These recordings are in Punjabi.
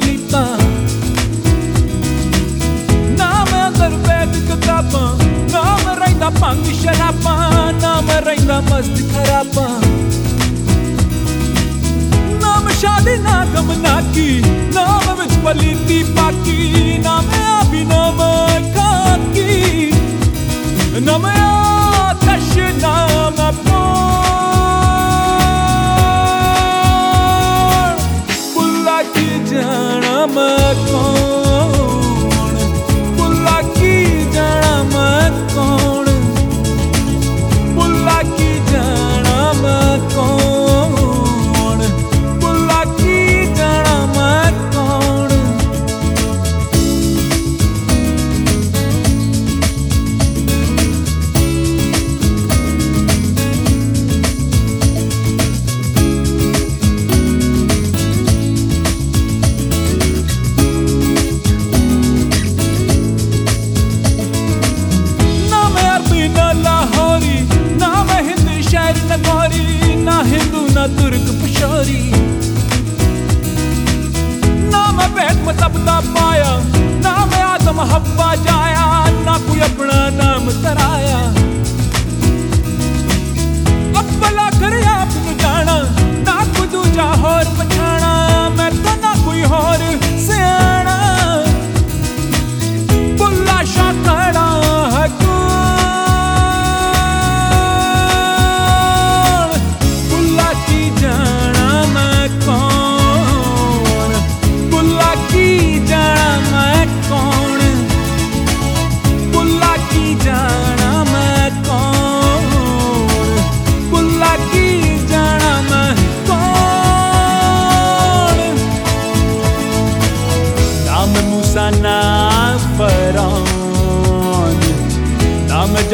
ਕਵਿਤਾ ਨਾਮ ਅੰਦਰ ਵੈਦ ਕਿਤਾਬਾਂ ਨਾਮ ਰਹਿੰਦਾ ਭੰਗ ਸ਼ਰਾਬਾਂ ਨਾਮ ਰਹਿੰਦਾ ਮਸਤ ਖਰਾਬਾਂ ਨਾਮ ਸ਼ਾਦੀ ਨਾ ਗਮ ਨਾ ਕੀ ਨਾਮ ਵਿੱਚ ਪਲੀਤੀ ਪਾਕੀ ਦਾ ਪਾਇਆ ਨਾ ਮੈਂ ਆਦਮ ਹੱਵਾ ਜਾਇਆ ਨਾ ਕੋਈ ਆਪਣਾ ਨਾਮ ਤਰਾਇਆ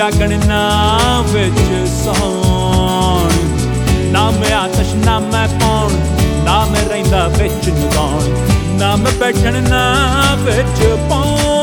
ਜਾਗਣ ਵਿੱਚ ਸੌਣ। ਨਾਮ ਆਤਸ਼, ਨਾਮ ਪਾਉਣ ਨਾਮ ਰਹਿੰਦਾ ਵਿੱਚ ਨਗਾਉਣ ਨਾਮ ਬੈਠਣ ਨਾ ਵਿੱਚ ਪਾਉਣ।